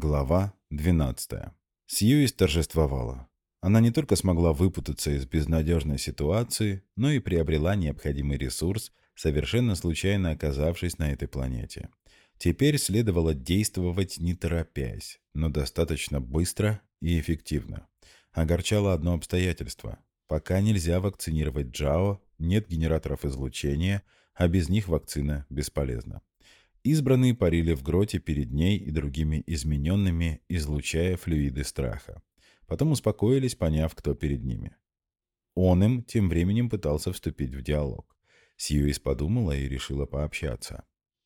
Глава 12. Сьюис торжествовала. Она не только смогла выпутаться из безнадежной ситуации, но и приобрела необходимый ресурс, совершенно случайно оказавшись на этой планете. Теперь следовало действовать не торопясь, но достаточно быстро и эффективно. Огорчало одно обстоятельство. Пока нельзя вакцинировать Джао, нет генераторов излучения, а без них вакцина бесполезна. Избранные парили в гроте перед ней и другими измененными, излучая флюиды страха. Потом успокоились, поняв, кто перед ними. Он им тем временем пытался вступить в диалог. Сьюис подумала и решила пообщаться.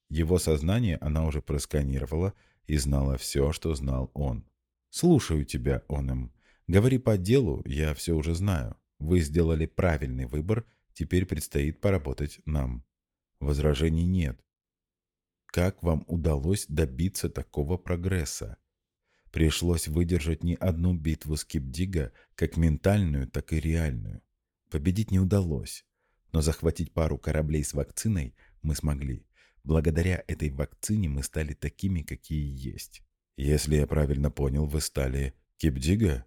Его сознание она уже просканировала и знала все, что знал он. «Слушаю тебя, он им. Говори по делу, я все уже знаю. Вы сделали правильный выбор, теперь предстоит поработать нам». Возражений нет. Как вам удалось добиться такого прогресса? Пришлось выдержать не одну битву с Кипдига, как ментальную, так и реальную. Победить не удалось, но захватить пару кораблей с вакциной мы смогли. Благодаря этой вакцине мы стали такими, какие есть. Если я правильно понял, вы стали Кипдига?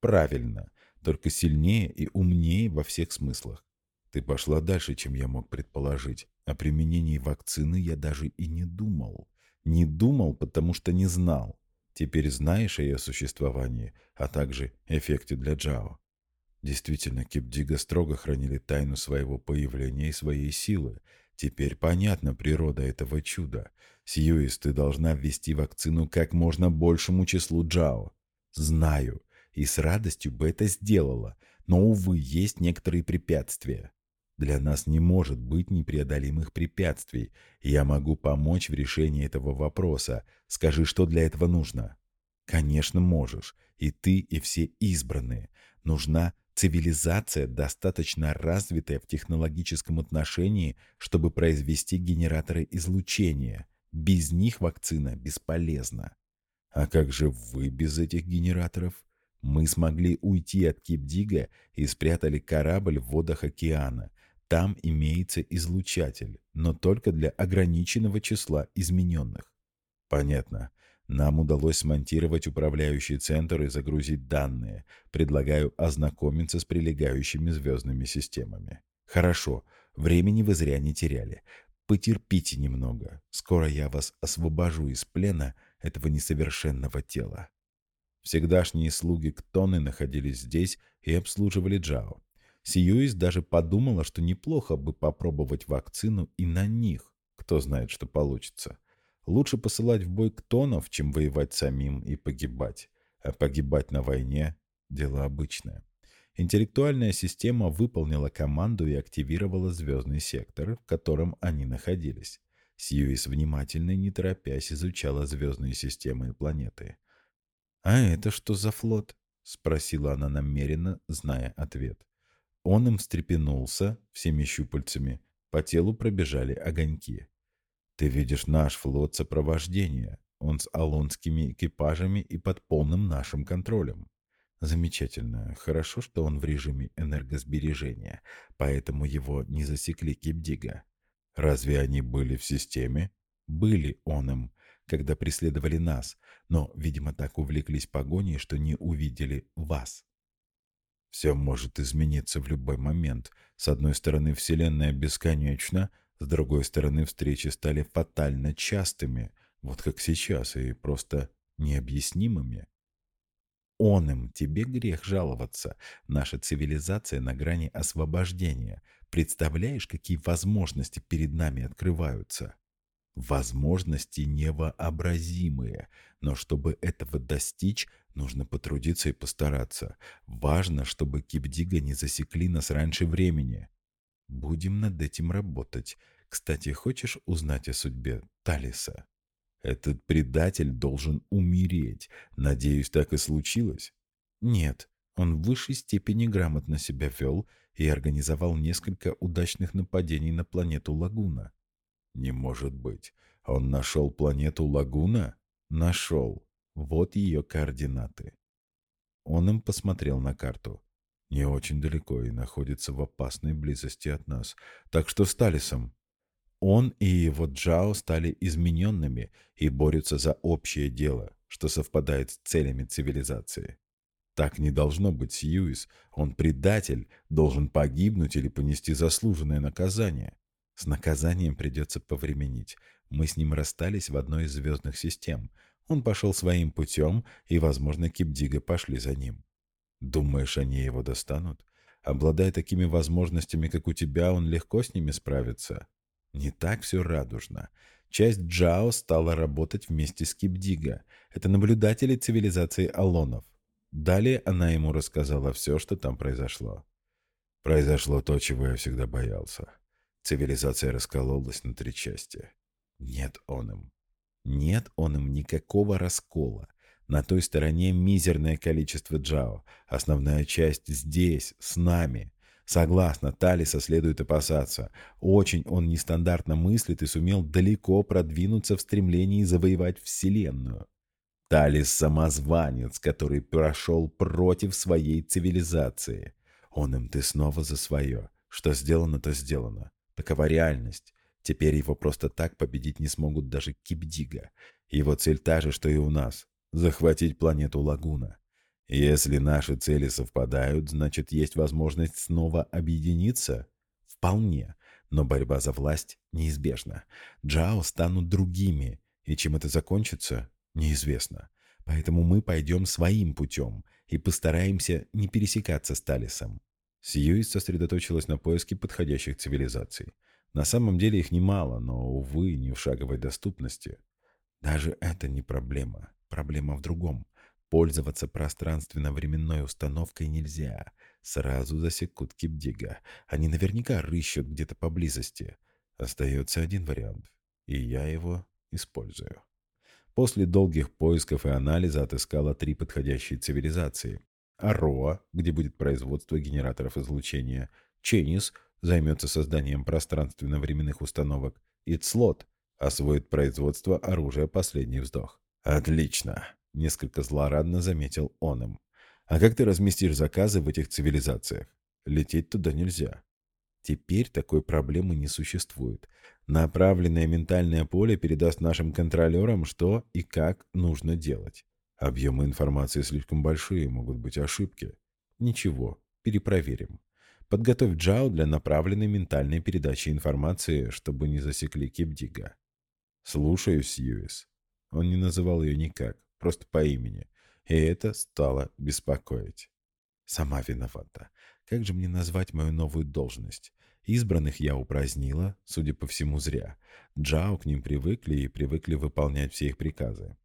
Правильно, только сильнее и умнее во всех смыслах. Ты пошла дальше, чем я мог предположить. О применении вакцины я даже и не думал. Не думал, потому что не знал. Теперь знаешь о ее существовании, а также эффекте для Джао. Действительно, Кипдига строго хранили тайну своего появления и своей силы. Теперь понятна природа этого чуда. Сьюис, ты должна ввести вакцину как можно большему числу Джао. Знаю, и с радостью бы это сделала, но, увы, есть некоторые препятствия. Для нас не может быть непреодолимых препятствий. Я могу помочь в решении этого вопроса. Скажи, что для этого нужно? Конечно, можешь. И ты, и все избранные. Нужна цивилизация, достаточно развитая в технологическом отношении, чтобы произвести генераторы излучения. Без них вакцина бесполезна. А как же вы без этих генераторов? Мы смогли уйти от Кипдига и спрятали корабль в водах океана. Там имеется излучатель, но только для ограниченного числа измененных. Понятно. Нам удалось смонтировать управляющий центр и загрузить данные. Предлагаю ознакомиться с прилегающими звездными системами. Хорошо, времени вы зря не теряли. Потерпите немного. Скоро я вас освобожу из плена этого несовершенного тела. Всегдашние слуги Ктоны находились здесь и обслуживали Джао. Сьюис даже подумала, что неплохо бы попробовать вакцину и на них. Кто знает, что получится. Лучше посылать в бой ктонов, чем воевать самим и погибать. А погибать на войне – дело обычное. Интеллектуальная система выполнила команду и активировала звездный сектор, в котором они находились. Сьюис внимательно и не торопясь изучала звездные системы и планеты. «А это что за флот?» — спросила она намеренно, зная ответ. Он им встрепенулся всеми щупальцами. По телу пробежали огоньки. «Ты видишь наш флот сопровождения. Он с алонскими экипажами и под полным нашим контролем. Замечательно. Хорошо, что он в режиме энергосбережения, поэтому его не засекли Кипдига. Разве они были в системе? Были он им, когда преследовали нас, но, видимо, так увлеклись погоней, что не увидели вас. Все может измениться в любой момент. С одной стороны, Вселенная бесконечна, с другой стороны, встречи стали фатально частыми, вот как сейчас, и просто необъяснимыми. Он им, тебе грех жаловаться. Наша цивилизация на грани освобождения. Представляешь, какие возможности перед нами открываются? Возможности невообразимые, но чтобы этого достичь, нужно потрудиться и постараться. Важно, чтобы Кипдига не засекли нас раньше времени. Будем над этим работать. Кстати, хочешь узнать о судьбе Талиса? Этот предатель должен умереть. Надеюсь, так и случилось? Нет, он в высшей степени грамотно себя вел и организовал несколько удачных нападений на планету Лагуна. Не может быть. Он нашел планету Лагуна? Нашел. Вот ее координаты. Он им посмотрел на карту. Не очень далеко и находится в опасной близости от нас. Так что с Талисом. Он и его Джао стали измененными и борются за общее дело. что совпадает с целями цивилизации. Так не должно быть, Сьюис. Он предатель, должен погибнуть или понести заслуженное наказание. С наказанием придется повременить. Мы с ним расстались в одной из звездных систем. Он пошел своим путем, и, возможно, Кипдига пошли за ним. Думаешь, они его достанут? Обладая такими возможностями, как у тебя, он легко с ними справится. Не так все радужно. Часть Джао стала работать вместе с Кипдига. Это наблюдатели цивилизации Алонов. Далее она ему рассказала все, что там произошло. Произошло то, чего я всегда боялся. Цивилизация раскололась на три части. Нет он им. Нет он им никакого раскола. На той стороне мизерное количество джао. Основная часть здесь, с нами. Согласно, Талиса следует опасаться. Очень он нестандартно мыслит и сумел далеко продвинуться в стремлении завоевать Вселенную. Талис — самозванец, который прошел против своей цивилизации. Он им ты снова за свое. Что сделано, то сделано. Такова реальность. Теперь его просто так победить не смогут даже Кипдига. Его цель та же, что и у нас — захватить планету Лагуна. Если наши цели совпадают, значит, есть возможность снова объединиться? Вполне. Но борьба за власть неизбежна. Джао станут другими, и чем это закончится, неизвестно. Поэтому мы пойдем своим путем и постараемся не пересекаться с Талисом. Сьюис сосредоточилась на поиске подходящих цивилизаций. На самом деле их немало, но, увы, не в шаговой доступности. Даже это не проблема. Проблема в другом. Пользоваться пространственно-временной установкой нельзя. Сразу засекут Кипдига. Они наверняка рыщут где-то поблизости. Остается один вариант, и я его использую. После долгих поисков и анализа отыскала три подходящие цивилизации. Ароа, где будет производство генераторов излучения. Ченис займется созданием пространственно-временных установок. И Цлот освоит производство оружия «Последний вздох». «Отлично!» — несколько злорадно заметил он им. «А как ты разместишь заказы в этих цивилизациях? Лететь туда нельзя». Теперь такой проблемы не существует. Направленное ментальное поле передаст нашим контролерам, что и как нужно делать. Объемы информации слишком большие, могут быть ошибки. Ничего, перепроверим. Подготовь Джао для направленной ментальной передачи информации, чтобы не засекли Кипдига. Слушаюсь, Сьюис. Он не называл ее никак, просто по имени. И это стало беспокоить. Сама виновата. Как же мне назвать мою новую должность? Избранных я упразднила, судя по всему, зря. Джао к ним привыкли и привыкли выполнять все их приказы.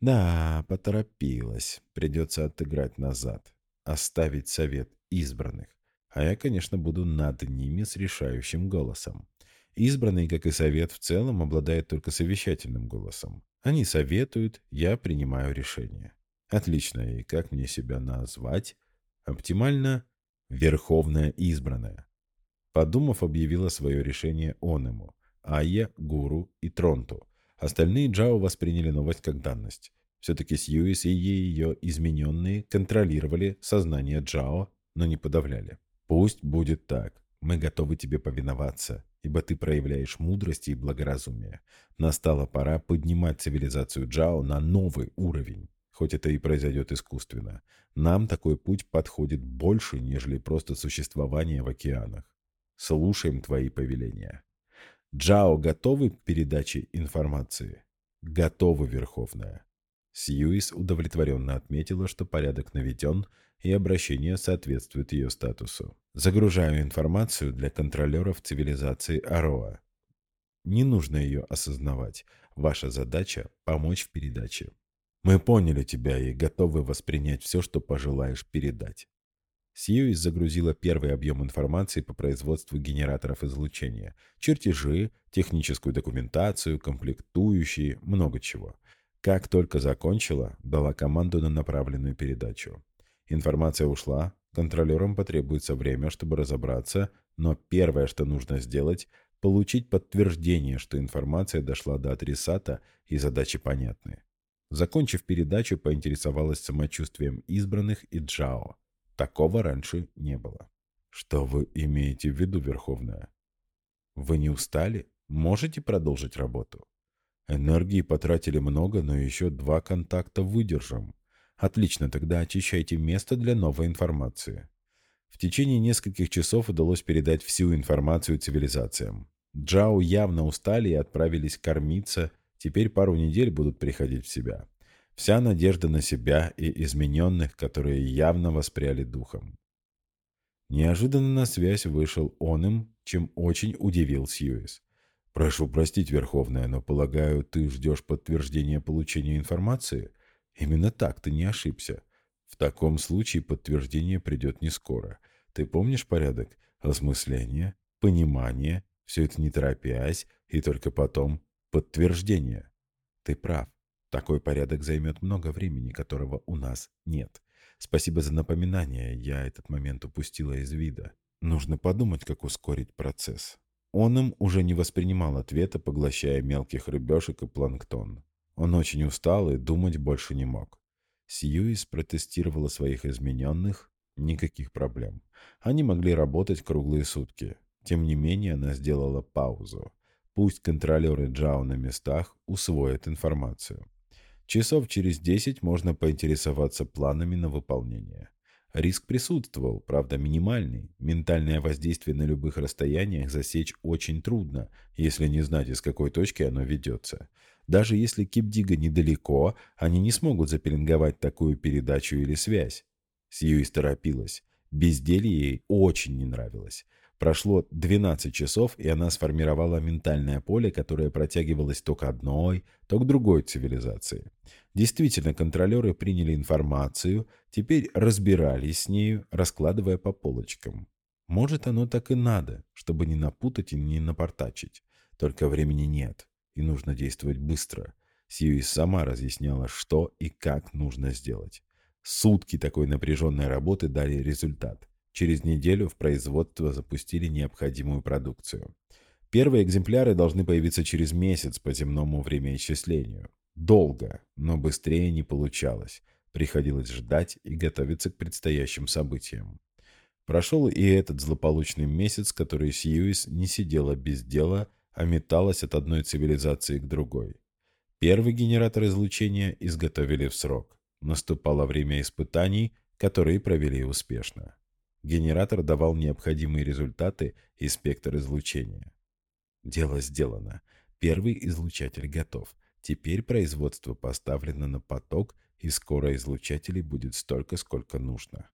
Да, поторопилась. Придется отыграть назад. Оставить совет избранных. А я, конечно, буду над ними с решающим голосом. Избранный, как и совет в целом, обладает только совещательным голосом. Они советуют, я принимаю решение. Отлично, и как мне себя назвать? Оптимально – Верховная Избранная. Подумав, объявила свое решение он ему, Айя, Гуру и Тронту. Остальные Джао восприняли новость как данность. Все-таки Сьюис и ее измененные контролировали сознание Джао, но не подавляли. «Пусть будет так. Мы готовы тебе повиноваться, ибо ты проявляешь мудрость и благоразумие. Настала пора поднимать цивилизацию Джао на новый уровень, хоть это и произойдет искусственно. Нам такой путь подходит больше, нежели просто существование в океанах. Слушаем твои повеления. Джао готовы к передаче информации? Готовы, Верховная. Сьюис удовлетворенно отметила, что порядок наведен, и обращение соответствует ее статусу. Загружаю информацию для контролеров цивилизации Ароа. Не нужно ее осознавать. Ваша задача – помочь в передаче. Мы поняли тебя и готовы воспринять все, что пожелаешь передать. Сьюис загрузила первый объем информации по производству генераторов излучения, чертежи, техническую документацию, комплектующие, много чего. Как только закончила, дала команду на направленную передачу. Информация ушла, контролерам потребуется время, чтобы разобраться, но первое, что нужно сделать, получить подтверждение, что информация дошла до адресата и задачи понятны. Закончив передачу, поинтересовалась самочувствием избранных и Джао. Такого раньше не было. Что вы имеете в виду, Верховная? Вы не устали? Можете продолжить работу? Энергии потратили много, но еще два контакта выдержим. Отлично, тогда очищайте место для новой информации. В течение нескольких часов удалось передать всю информацию цивилизациям. Джао явно устали и отправились кормиться, теперь пару недель будут приходить в себя. Вся надежда на себя и измененных, которые явно воспряли духом. Неожиданно на связь вышел он им, чем очень удивил Сьюис. «Прошу простить, Верховная, но, полагаю, ты ждешь подтверждения получения информации? Именно так, ты не ошибся. В таком случае подтверждение придет не скоро. Ты помнишь порядок? Осмысление, понимание, все это не торопясь, и только потом подтверждение. Ты прав. Такой порядок займет много времени, которого у нас нет. Спасибо за напоминание, я этот момент упустила из вида. Нужно подумать, как ускорить процесс. Он им уже не воспринимал ответа, поглощая мелких рыбешек и планктон. Он очень устал и думать больше не мог. Сьюис протестировала своих измененных. Никаких проблем. Они могли работать круглые сутки. Тем не менее, она сделала паузу. Пусть контролеры Джао на местах усвоят информацию. Часов через десять можно поинтересоваться планами на выполнение. Риск присутствовал, правда минимальный. Ментальное воздействие на любых расстояниях засечь очень трудно, если не знать, из какой точки оно ведется. Даже если Кипдига недалеко, они не смогут запеленговать такую передачу или связь. Сьюис торопилась. Безделье ей очень не нравилось. Прошло 12 часов, и она сформировала ментальное поле, которое протягивалось то к одной, то к другой цивилизации. Действительно, контролеры приняли информацию, теперь разбирались с нею, раскладывая по полочкам. Может, оно так и надо, чтобы не напутать и не напортачить. Только времени нет, и нужно действовать быстро. Сьюис сама разъясняла, что и как нужно сделать. Сутки такой напряженной работы дали результат. Через неделю в производство запустили необходимую продукцию. Первые экземпляры должны появиться через месяц по земному времяисчислению. Долго, но быстрее не получалось. Приходилось ждать и готовиться к предстоящим событиям. Прошел и этот злополучный месяц, который Сьюис не сидела без дела, а металась от одной цивилизации к другой. Первый генератор излучения изготовили в срок. Наступало время испытаний, которые провели успешно. Генератор давал необходимые результаты и спектр излучения. Дело сделано. Первый излучатель готов. Теперь производство поставлено на поток, и скоро излучателей будет столько, сколько нужно.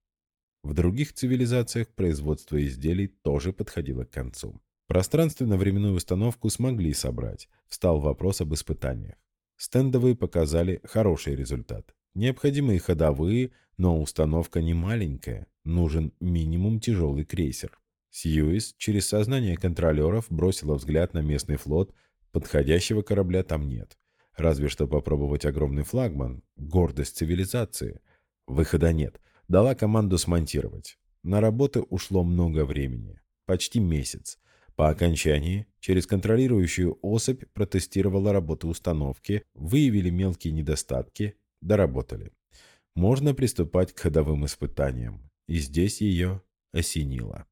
В других цивилизациях производство изделий тоже подходило к концу. Пространственно-временную установку смогли собрать. Встал вопрос об испытаниях. Стендовые показали хороший результат. Необходимые ходовые, но установка не маленькая. Нужен минимум тяжелый крейсер. Сьюис через сознание контролеров бросила взгляд на местный флот. Подходящего корабля там нет. Разве что попробовать огромный флагман. Гордость цивилизации. Выхода нет. Дала команду смонтировать. На работы ушло много времени. Почти месяц. По окончании через контролирующую особь протестировала работу установки, выявили мелкие недостатки, доработали. Можно приступать к ходовым испытаниям. И здесь ее осенило.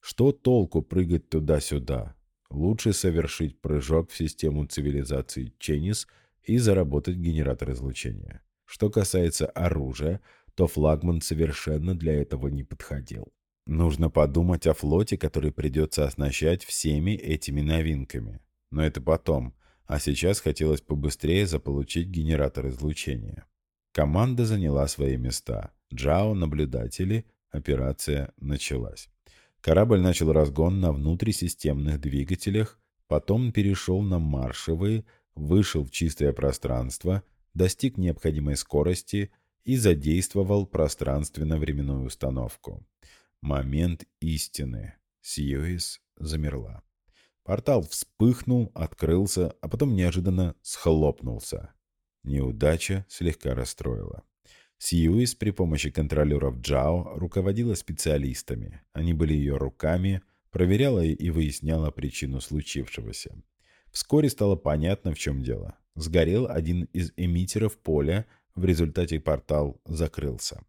Что толку прыгать туда-сюда? Лучше совершить прыжок в систему цивилизации Ченнис и заработать генератор излучения. Что касается оружия, то флагман совершенно для этого не подходил. Нужно подумать о флоте, который придется оснащать всеми этими новинками. Но это потом, а сейчас хотелось побыстрее заполучить генератор излучения. Команда заняла свои места. Джао, наблюдатели, операция началась. Корабль начал разгон на внутрисистемных двигателях, потом перешел на маршевые, вышел в чистое пространство, достиг необходимой скорости и задействовал пространственно-временную установку. Момент истины. Сьюис замерла. Портал вспыхнул, открылся, а потом неожиданно схлопнулся. Неудача слегка расстроила. Сьюис при помощи контролеров Джао руководила специалистами. Они были ее руками, проверяла и выясняла причину случившегося. Вскоре стало понятно, в чем дело. Сгорел один из эмиттеров поля, в результате портал закрылся.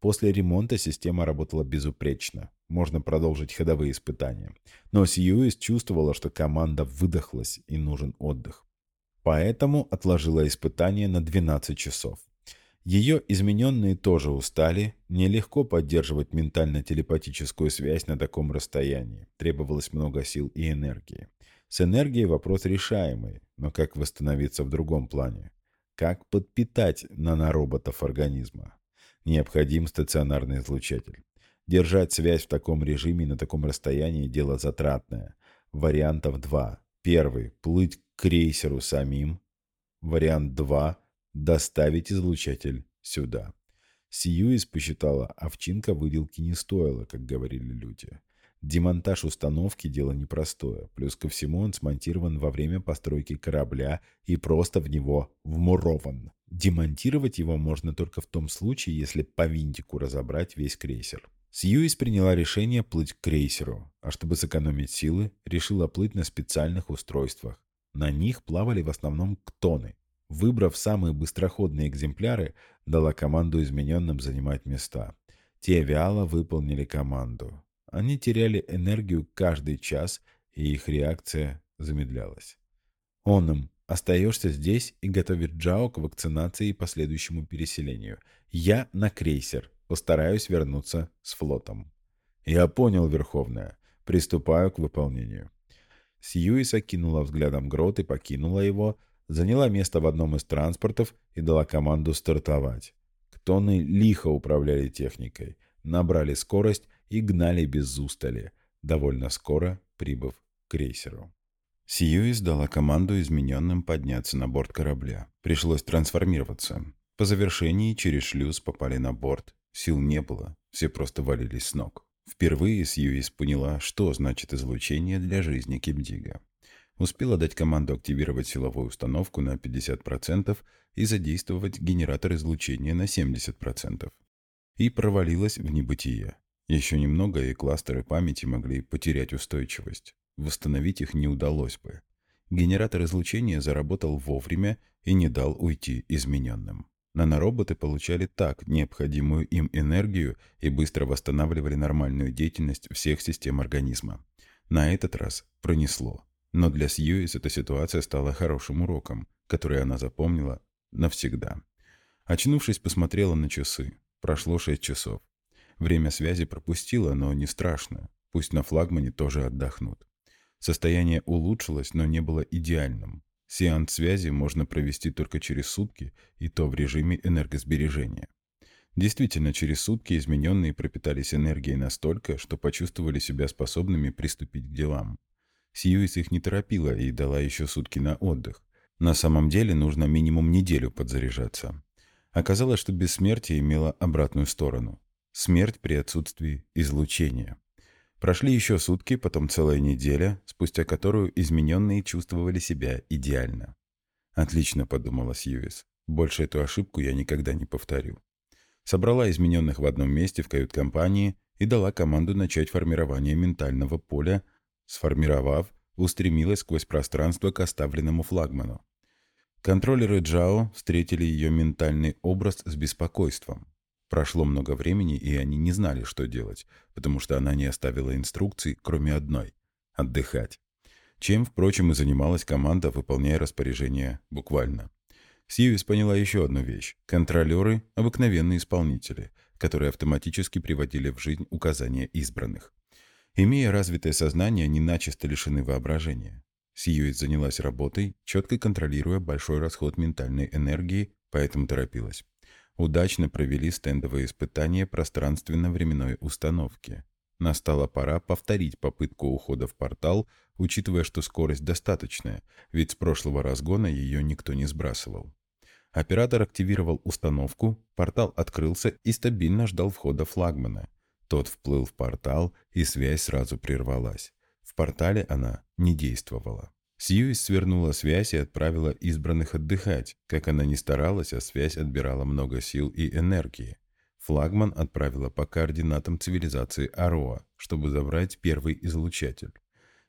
После ремонта система работала безупречно. Можно продолжить ходовые испытания. Но Сьюис чувствовала, что команда выдохлась и нужен отдых. Поэтому отложила испытание на 12 часов. Ее измененные тоже устали, нелегко поддерживать ментально-телепатическую связь на таком расстоянии, требовалось много сил и энергии. С энергией вопрос решаемый, но как восстановиться в другом плане? Как подпитать нанороботов организма? Необходим стационарный излучатель. Держать связь в таком режиме на таком расстоянии – дело затратное. Вариантов два. Первый – плыть к крейсеру самим. Вариант два – доставить излучатель сюда. Сьюис посчитала, овчинка выделки не стоила, как говорили люди. Демонтаж установки – дело непростое. Плюс ко всему он смонтирован во время постройки корабля и просто в него вмурован. Демонтировать его можно только в том случае, если по винтику разобрать весь крейсер. Сьюис приняла решение плыть к крейсеру, а чтобы сэкономить силы, решила плыть на специальных устройствах. На них плавали в основном ктоны. Выбрав самые быстроходные экземпляры, дала команду измененным занимать места. Те вяло выполнили команду. Они теряли энергию каждый час, и их реакция замедлялась. Он им остаешься здесь и готовит Джао к вакцинации и последующему переселению. Я на крейсер. Постараюсь вернуться с флотом. Я понял, Верховная. Приступаю к выполнению. Сьюис окинула взглядом грот и покинула его, заняла место в одном из транспортов и дала команду стартовать. Ктоны лихо управляли техникой, набрали скорость и гнали без устали, довольно скоро прибыв к крейсеру. Сьюис дала команду измененным подняться на борт корабля. Пришлось трансформироваться. По завершении через шлюз попали на борт. Сил не было, все просто валились с ног. Впервые Сьюис поняла, что значит излучение для жизни Кимдига. Успела дать команду активировать силовую установку на 50% и задействовать генератор излучения на 70%. И провалилась в небытие. Еще немного, и кластеры памяти могли потерять устойчивость. Восстановить их не удалось бы. Генератор излучения заработал вовремя и не дал уйти измененным. Нанороботы получали так необходимую им энергию и быстро восстанавливали нормальную деятельность всех систем организма. На этот раз пронесло. Но для Сьюис эта ситуация стала хорошим уроком, который она запомнила навсегда. Очнувшись, посмотрела на часы. Прошло 6 часов. Время связи пропустила, но не страшно. Пусть на флагмане тоже отдохнут. Состояние улучшилось, но не было идеальным. Сеанс связи можно провести только через сутки, и то в режиме энергосбережения. Действительно, через сутки измененные пропитались энергией настолько, что почувствовали себя способными приступить к делам. Сьюис их не торопила и дала еще сутки на отдых. На самом деле нужно минимум неделю подзаряжаться. Оказалось, что бессмертие имело обратную сторону. Смерть при отсутствии излучения. Прошли еще сутки, потом целая неделя, спустя которую измененные чувствовали себя идеально. «Отлично», — подумала Сьюис. «Больше эту ошибку я никогда не повторю». Собрала измененных в одном месте в кают-компании и дала команду начать формирование ментального поля, сформировав, устремилась сквозь пространство к оставленному флагману. Контроллеры Джао встретили ее ментальный образ с беспокойством. Прошло много времени, и они не знали, что делать, потому что она не оставила инструкций, кроме одной — отдыхать. Чем, впрочем, и занималась команда, выполняя распоряжения буквально. Сьюис поняла еще одну вещь. Контролеры — обыкновенные исполнители, которые автоматически приводили в жизнь указания избранных. Имея развитое сознание, они начисто лишены воображения. Сьюис занялась работой, четко контролируя большой расход ментальной энергии, поэтому торопилась удачно провели стендовые испытания пространственно-временной установки. Настала пора повторить попытку ухода в портал, учитывая, что скорость достаточная, ведь с прошлого разгона ее никто не сбрасывал. Оператор активировал установку, портал открылся и стабильно ждал входа флагмана. Тот вплыл в портал, и связь сразу прервалась. В портале она не действовала. Сьюис свернула связь и отправила избранных отдыхать. Как она ни старалась, а связь отбирала много сил и энергии. Флагман отправила по координатам цивилизации Ароа, чтобы забрать первый излучатель.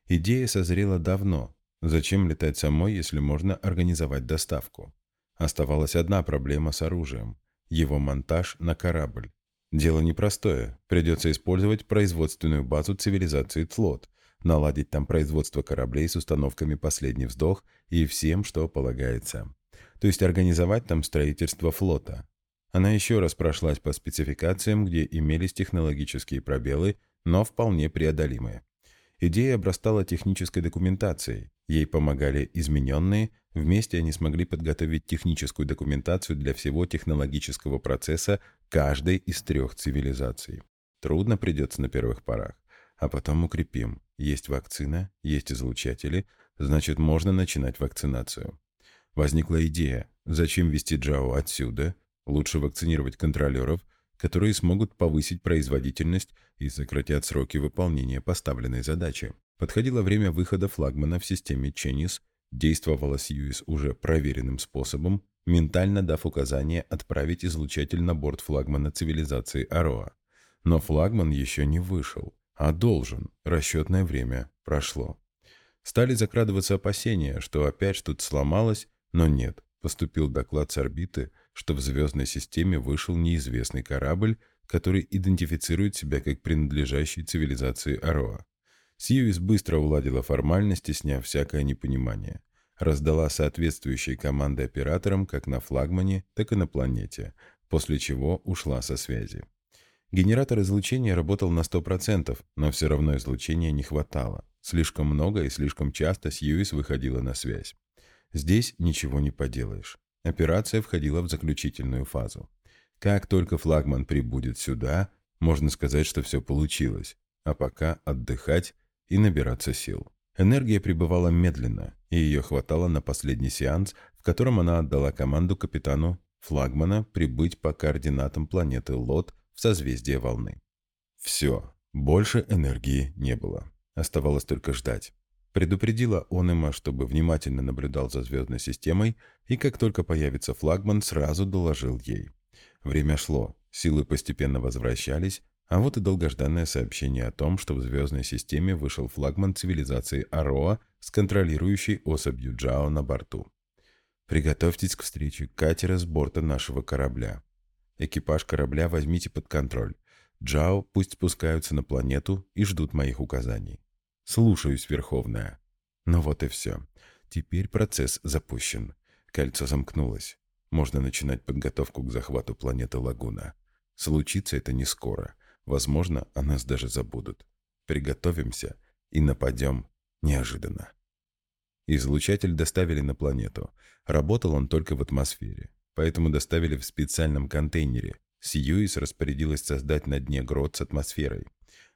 Идея созрела давно. Зачем летать самой, если можно организовать доставку? Оставалась одна проблема с оружием. Его монтаж на корабль. Дело непростое. Придется использовать производственную базу цивилизации Тлот – наладить там производство кораблей с установками «Последний вздох» и всем, что полагается. То есть организовать там строительство флота. Она еще раз прошлась по спецификациям, где имелись технологические пробелы, но вполне преодолимые. Идея обрастала технической документацией. Ей помогали измененные, вместе они смогли подготовить техническую документацию для всего технологического процесса каждой из трех цивилизаций. Трудно придется на первых порах, а потом укрепим. Есть вакцина, есть излучатели, значит, можно начинать вакцинацию. Возникла идея, зачем вести Джао отсюда, лучше вакцинировать контролеров, которые смогут повысить производительность и сократят сроки выполнения поставленной задачи. Подходило время выхода флагмана в системе Ченнис, действовала Сьюис уже проверенным способом, ментально дав указание отправить излучатель на борт флагмана цивилизации Ароа. Но флагман еще не вышел, а должен, расчетное время прошло. Стали закрадываться опасения, что опять что-то сломалось, но нет, поступил доклад с орбиты, что в звездной системе вышел неизвестный корабль, который идентифицирует себя как принадлежащий цивилизации Ароа. Сьюис быстро уладила формальности, сняв всякое непонимание. Раздала соответствующие команды операторам как на флагмане, так и на планете, после чего ушла со связи. Генератор излучения работал на 100%, но все равно излучения не хватало. Слишком много и слишком часто Сьюис выходила на связь. Здесь ничего не поделаешь. Операция входила в заключительную фазу. Как только флагман прибудет сюда, можно сказать, что все получилось, а пока отдыхать и набираться сил. Энергия пребывала медленно, и ее хватало на последний сеанс, в котором она отдала команду капитану флагмана прибыть по координатам планеты Лот созвездие волны. Все, больше энергии не было. Оставалось только ждать. Предупредила Онима, чтобы внимательно наблюдал за звездной системой, и как только появится флагман, сразу доложил ей. Время шло, силы постепенно возвращались, а вот и долгожданное сообщение о том, что в звездной системе вышел флагман цивилизации Ароа с контролирующей особью Джао на борту. Приготовьтесь к встрече катера с борта нашего корабля. Экипаж корабля возьмите под контроль. Джао пусть спускаются на планету и ждут моих указаний. Слушаюсь, Верховная. Ну вот и все. Теперь процесс запущен. Кольцо замкнулось. Можно начинать подготовку к захвату планеты Лагуна. Случится это не скоро. Возможно, о нас даже забудут. Приготовимся и нападем неожиданно. Излучатель доставили на планету. Работал он только в атмосфере. Поэтому доставили в специальном контейнере. Сьюис распорядилась создать на дне грот с атмосферой.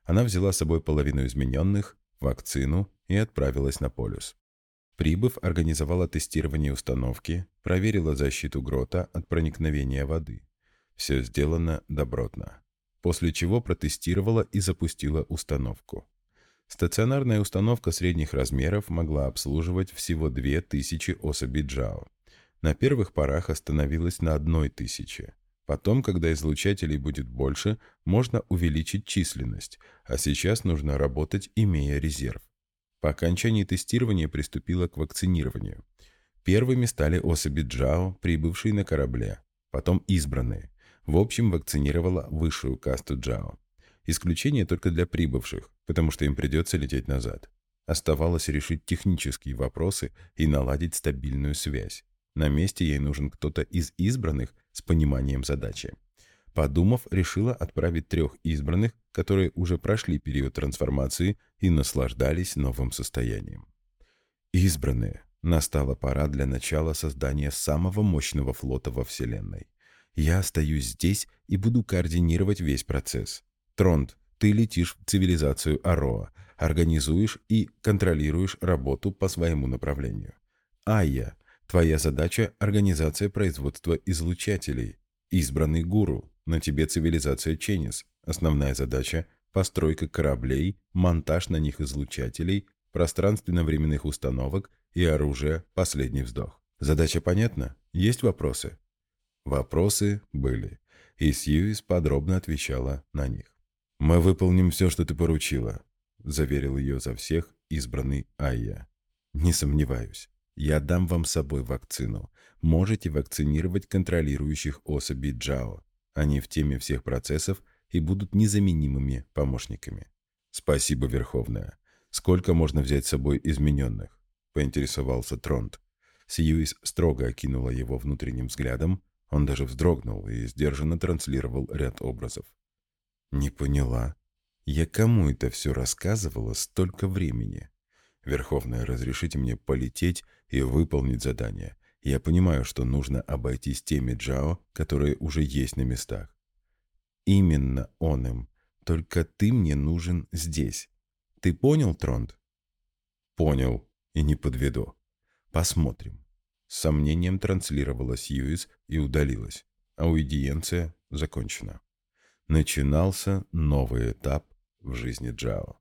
Она взяла с собой половину измененных, вакцину и отправилась на полюс. Прибыв, организовала тестирование установки, проверила защиту грота от проникновения воды. Все сделано добротно. После чего протестировала и запустила установку. Стационарная установка средних размеров могла обслуживать всего 2000 особей Джао. На первых порах остановилась на одной тысяче. Потом, когда излучателей будет больше, можно увеличить численность, а сейчас нужно работать, имея резерв. По окончании тестирования приступила к вакцинированию. Первыми стали особи Джао, прибывшие на корабле, потом избранные. В общем, вакцинировала высшую касту Джао. Исключение только для прибывших, потому что им придется лететь назад. Оставалось решить технические вопросы и наладить стабильную связь. На месте ей нужен кто-то из избранных с пониманием задачи. Подумав, решила отправить трех избранных, которые уже прошли период трансформации и наслаждались новым состоянием. Избранные. Настала пора для начала создания самого мощного флота во Вселенной. Я остаюсь здесь и буду координировать весь процесс. Тронд, ты летишь в цивилизацию Ароа, организуешь и контролируешь работу по своему направлению. Айя, твоя задача – организация производства излучателей. Избранный гуру, на тебе цивилизация Ченнис. Основная задача – постройка кораблей, монтаж на них излучателей, пространственно-временных установок и оружия «Последний вздох». Задача понятна? Есть вопросы? Вопросы были, и Сьюис подробно отвечала на них. «Мы выполним все, что ты поручила», – заверил ее за всех избранный Айя. «Не сомневаюсь. Я дам вам с собой вакцину. Можете вакцинировать контролирующих особей Джао. Они в теме всех процессов и будут незаменимыми помощниками. Спасибо, Верховная. «Сколько можно взять с собой измененных?» — поинтересовался Тронт. Сьюис строго окинула его внутренним взглядом. Он даже вздрогнул и сдержанно транслировал ряд образов. «Не поняла. Я кому это все рассказывала столько времени? Верховная, разрешите мне полететь и выполнить задание. Я понимаю, что нужно обойтись теми Джао, которые уже есть на местах. Именно он им. Только ты мне нужен здесь. Ты понял, Тронт? Понял. И не подведу. Посмотрим. С сомнением транслировала Сьюис и удалилась. Аудиенция закончена. Начинался новый этап в жизни Джао.